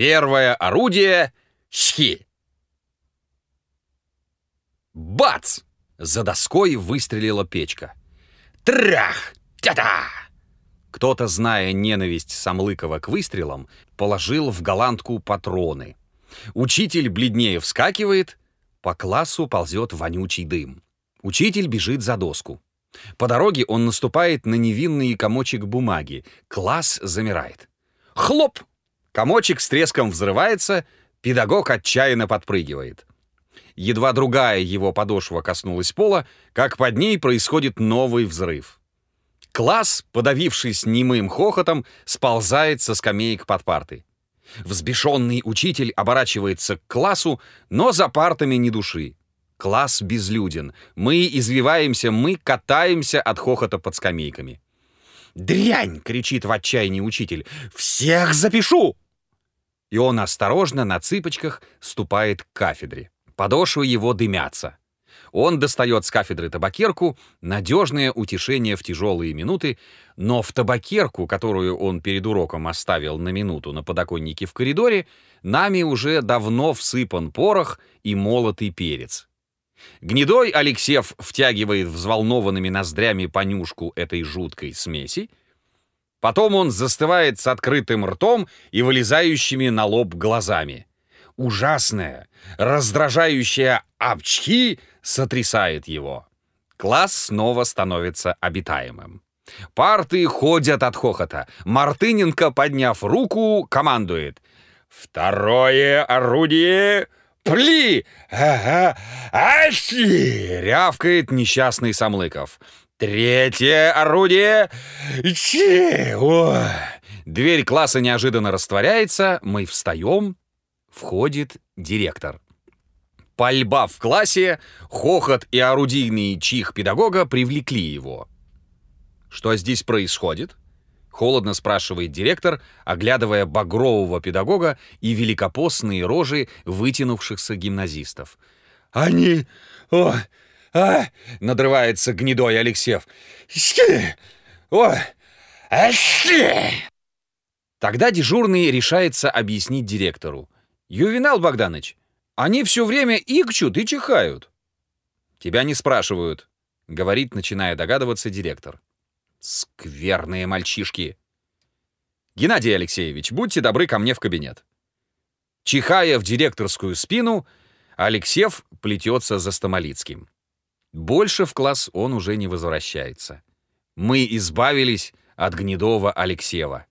Первое орудие — щхи. Бац! За доской выстрелила печка. Трах! Тя-та! Кто-то, зная ненависть Самлыкова к выстрелам, положил в голландку патроны. Учитель бледнее вскакивает, по классу ползет вонючий дым. Учитель бежит за доску. По дороге он наступает на невинный комочек бумаги. Класс замирает. Хлоп! Комочек с треском взрывается, педагог отчаянно подпрыгивает. Едва другая его подошва коснулась пола, как под ней происходит новый взрыв. Класс, подавившись немым хохотом, сползает со скамеек под парты. Взбешенный учитель оборачивается к классу, но за партами ни души. Класс безлюден. Мы извиваемся, мы катаемся от хохота под скамейками. «Дрянь!» — кричит в отчаянии учитель. «Всех запишу!» И он осторожно на цыпочках ступает к кафедре. Подошвы его дымятся. Он достает с кафедры табакерку, надежное утешение в тяжелые минуты, но в табакерку, которую он перед уроком оставил на минуту на подоконнике в коридоре, нами уже давно всыпан порох и молотый перец. Гнедой Алексеев втягивает взволнованными ноздрями понюшку этой жуткой смеси, Потом он застывает с открытым ртом и вылезающими на лоб глазами. Ужасная, раздражающая обчхи сотрясает его. Класс снова становится обитаемым. Парты ходят от хохота. Мартыненко, подняв руку, командует. «Второе орудие! Пли! Ага! Ащи!» — рявкает несчастный Самлыков. «Третье орудие! Чи! О!» Дверь класса неожиданно растворяется, мы встаем, входит директор. Пальба в классе, хохот и орудийный чих педагога привлекли его. «Что здесь происходит?» — холодно спрашивает директор, оглядывая багрового педагога и великопостные рожи вытянувшихся гимназистов. «Они... О, а!» — надрывается гнедой Алексеев. «Щи! О! Ащи!» Тогда дежурный решается объяснить директору. «Ювенал Богданович, они все время икчут и чихают». «Тебя не спрашивают», — говорит, начиная догадываться директор. «Скверные мальчишки!» «Геннадий Алексеевич, будьте добры ко мне в кабинет». Чихая в директорскую спину, Алексеев плетется за Стамолицким. Больше в класс он уже не возвращается. Мы избавились от гнедого Алексеева.